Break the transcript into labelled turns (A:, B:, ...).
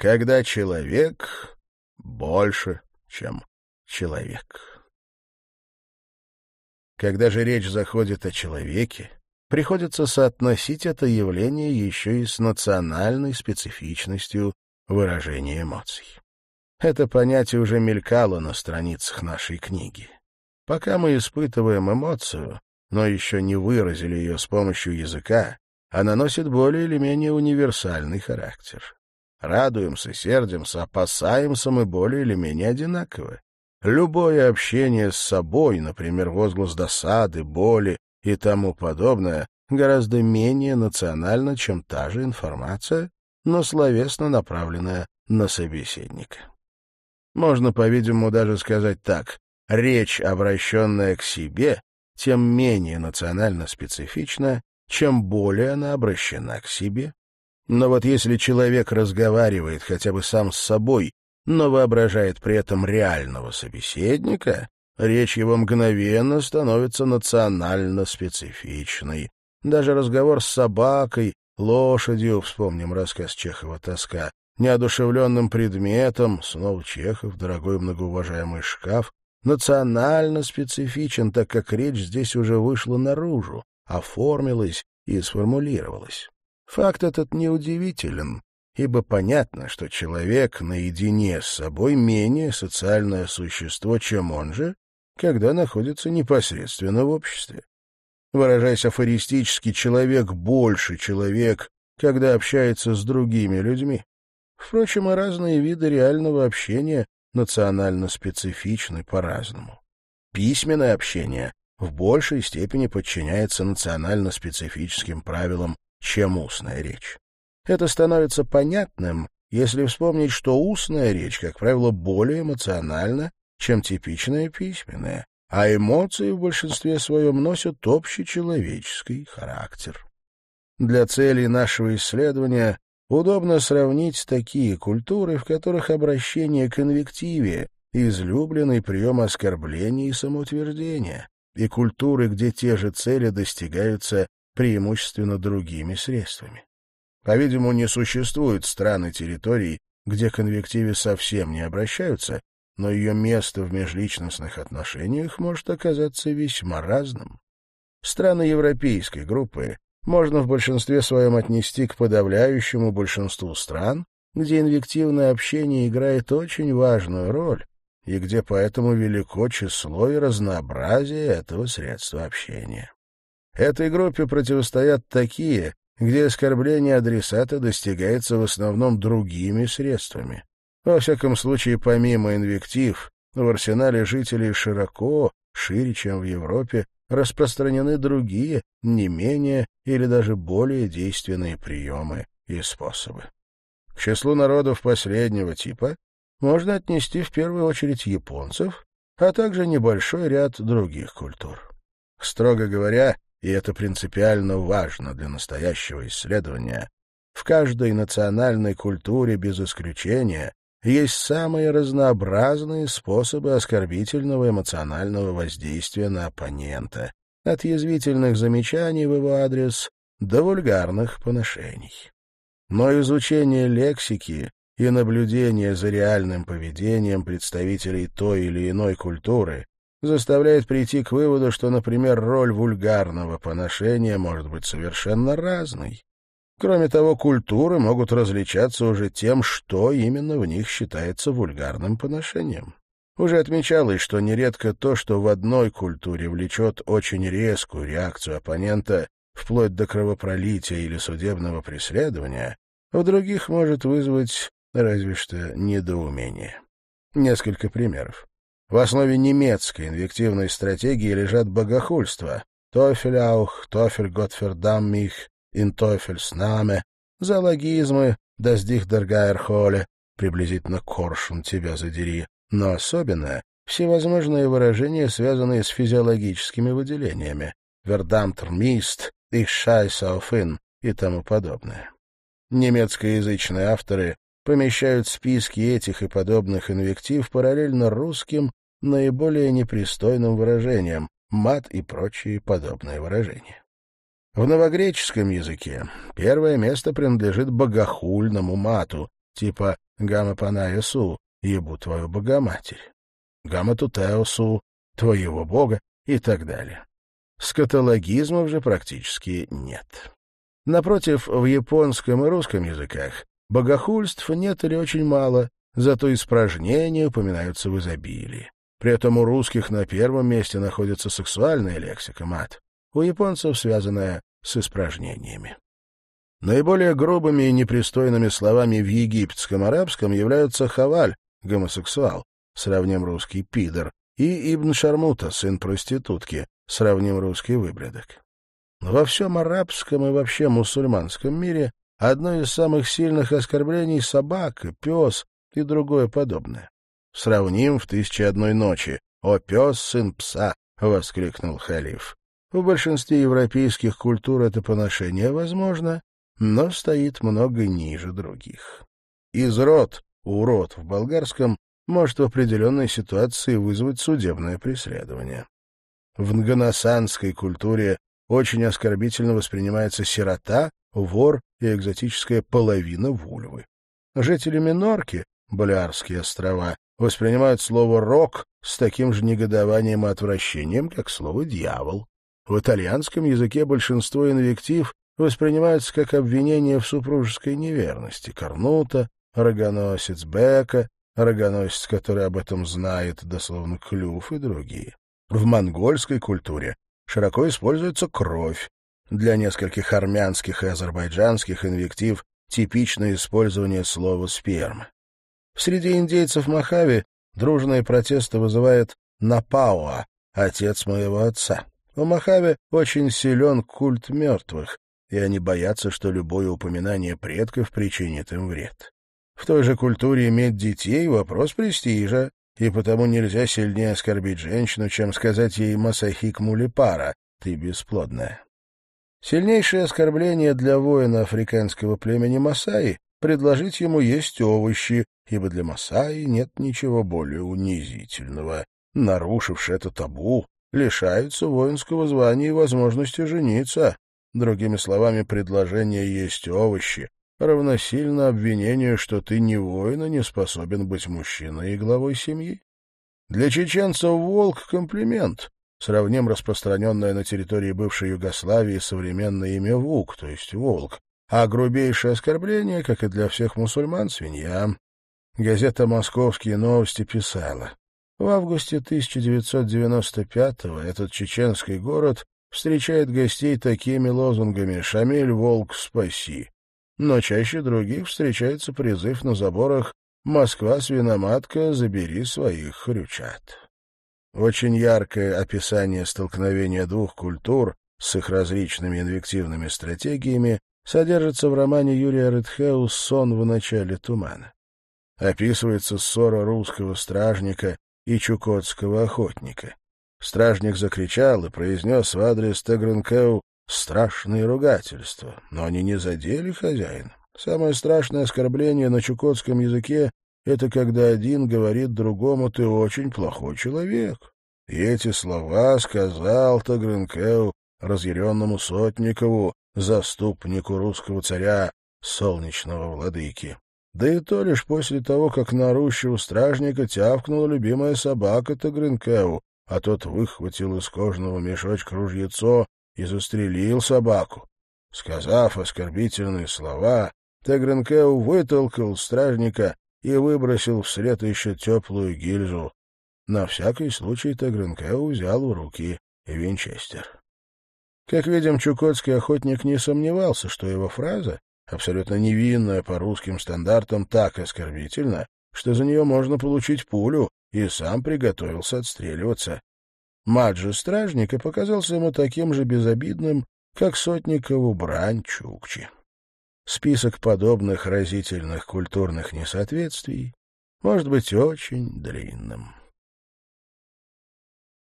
A: когда человек больше, чем человек. Когда же речь заходит о человеке, приходится соотносить это явление еще и с национальной специфичностью выражения эмоций. Это понятие уже мелькало на страницах нашей книги. Пока мы испытываем эмоцию, но еще не выразили ее с помощью языка, она носит более или менее универсальный характер. Радуемся, сердимся, опасаемся мы более или менее одинаково. Любое общение с собой, например, возглас досады, боли и тому подобное, гораздо менее национально, чем та же информация, но словесно направленная на собеседника. Можно, по-видимому, даже сказать так. Речь, обращенная к себе, тем менее национально специфична, чем более она обращена к себе. Но вот если человек разговаривает хотя бы сам с собой, но воображает при этом реального собеседника, речь его мгновенно становится национально специфичной. Даже разговор с собакой, лошадью, вспомним рассказ Чехова «Тоска», неодушевленным предметом, снова Чехов, дорогой многоуважаемый шкаф, национально специфичен, так как речь здесь уже вышла наружу, оформилась и сформулировалась. Факт этот неудивителен, ибо понятно, что человек наедине с собой менее социальное существо, чем он же, когда находится непосредственно в обществе. Выражаясь афористически, человек больше человек, когда общается с другими людьми. Впрочем, и разные виды реального общения национально специфичны по-разному. Письменное общение в большей степени подчиняется национально специфическим правилам, чем устная речь. Это становится понятным, если вспомнить, что устная речь, как правило, более эмоциональна, чем типичная письменная, а эмоции в большинстве своем носят общечеловеческий характер. Для целей нашего исследования удобно сравнить такие культуры, в которых обращение к инвективе — излюбленный прием оскорбления и самоутверждения, и культуры, где те же цели достигаются преимущественно другими средствами. По-видимому, не существует стран и территорий, где к инвективе совсем не обращаются, но ее место в межличностных отношениях может оказаться весьма разным. Страны европейской группы можно в большинстве своем отнести к подавляющему большинству стран, где инвективное общение играет очень важную роль и где поэтому велико число и разнообразие этого средства общения. Этой группе противостоят такие, где оскорбление адресата достигается в основном другими средствами. Во всяком случае, помимо инвектив, в арсенале жителей широко, шире, чем в Европе, распространены другие, не менее или даже более действенные приемы и способы. К числу народов последнего типа можно отнести в первую очередь японцев, а также небольшой ряд других культур. Строго говоря, и это принципиально важно для настоящего исследования, в каждой национальной культуре без исключения есть самые разнообразные способы оскорбительного эмоционального воздействия на оппонента, от язвительных замечаний в его адрес до вульгарных поношений. Но изучение лексики и наблюдение за реальным поведением представителей той или иной культуры заставляет прийти к выводу, что, например, роль вульгарного поношения может быть совершенно разной. Кроме того, культуры могут различаться уже тем, что именно в них считается вульгарным поношением. Уже отмечалось, что нередко то, что в одной культуре влечет очень резкую реакцию оппонента вплоть до кровопролития или судебного преследования, в других может вызвать разве что недоумение. Несколько примеров. В основе немецкой инвективной стратегии лежат богохульство. «Тофеляух», «Тофель Готфердам мих», «In Teufels Name», зоологизмы «Das dich der Geier hole», приблизительно «Коршун тебя задери», но особенно всевозможные выражения, связанные с физиологическими выделениями «Вердамтер мист», «Ich ihn» и тому подобное. Немецкоязычные авторы помещают списки этих и подобных инвектив параллельно русским наиболее непристойным выражениям, мат и прочие подобные выражения. В новогреческом языке первое место принадлежит богохульному мату, типа Гамма Панаесу, ебу твою богоматерь. Гамма Тутеосу, твоего бога и так далее. Скатологизмов же практически нет. Напротив, в японском и русском языках богохульств нет или очень мало, зато испражнения упоминаются в изобилии. При этом у русских на первом месте находится сексуальная лексика мат, у японцев связанная с испражнениями. Наиболее грубыми и непристойными словами в египетском арабском являются хаваль, гомосексуал, сравним русский пидор, и Ибн Шармута, сын проститутки, сравним русский выблядок. Во всем арабском и вообще мусульманском мире одно из самых сильных оскорблений — собака, пес и другое подобное. Сравним в «Тысяче одной ночи». «О, пес, сын пса!» — воскликнул халиф. В большинстве европейских культур это поношение возможно, но стоит много ниже других. Изрод, урод в болгарском, может в определенной ситуации вызвать судебное преследование. В нганасанской культуре очень оскорбительно воспринимается сирота, вор и экзотическая половина вульвы. Жители Минорки, Балиарские острова, воспринимают слово «рок» с таким же негодованием и отвращением, как слово «дьявол». В итальянском языке большинство инвектив воспринимаются как обвинение в супружеской неверности. Корнута, рогоносец Бека, рогоносец, который об этом знает, дословно клюв и другие. В монгольской культуре широко используется кровь. Для нескольких армянских и азербайджанских инвектив типичное использование слова «сперма». Среди индейцев Махави дружные протесты вызывает Напауа, отец моего отца. У Махави очень силен культ мертвых, и они боятся, что любое упоминание предков причинит им вред. В той же культуре иметь детей — вопрос престижа, и потому нельзя сильнее оскорбить женщину, чем сказать ей «Масахик Мулипара» — «ты бесплодная». Сильнейшее оскорбление для воина африканского племени Масаи — предложить ему есть овощи, ибо для Масаи нет ничего более унизительного. Нарушивший это табу, лишаются воинского звания и возможности жениться. Другими словами, предложение есть овощи равносильно обвинению, что ты не воин и не способен быть мужчиной и главой семьи. Для чеченцев волк — комплимент, сравним распространенное на территории бывшей Югославии современное имя Вук, то есть волк, а грубейшее оскорбление, как и для всех мусульман, свинья. Газета «Московские новости» писала, в августе 1995-го этот чеченский город встречает гостей такими лозунгами «Шамиль, волк, спаси!». Но чаще других встречается призыв на заборах «Москва, свиноматка, забери своих хрючат». Очень яркое описание столкновения двух культур с их различными инвективными стратегиями содержится в романе Юрия Рыдхеу «Сон в начале тумана». Описывается ссора русского стражника и чукотского охотника. Стражник закричал и произнес в адрес Тегренкеу страшные ругательства, но они не задели хозяина. Самое страшное оскорбление на чукотском языке — это когда один говорит другому «ты очень плохой человек». И эти слова сказал Тагренкеу разъяренному Сотникову, заступнику русского царя, солнечного владыки. Да и то лишь после того, как на орущего стражника тявкнула любимая собака Тагренкеу, а тот выхватил из кожного мешочка ружьецо и застрелил собаку. Сказав оскорбительные слова, Тагренкеу вытолкал стражника и выбросил вслед еще теплую гильзу. На всякий случай Тагренкеу взял в руки винчестер. Как видим, чукотский охотник не сомневался, что его фраза абсолютно невинная по русским стандартам, так оскорбительна, что за нее можно получить пулю, и сам приготовился отстреливаться. Мать же стражника показался ему таким же безобидным, как сотникову брань Чукчи. Список подобных разительных культурных несоответствий может быть очень длинным.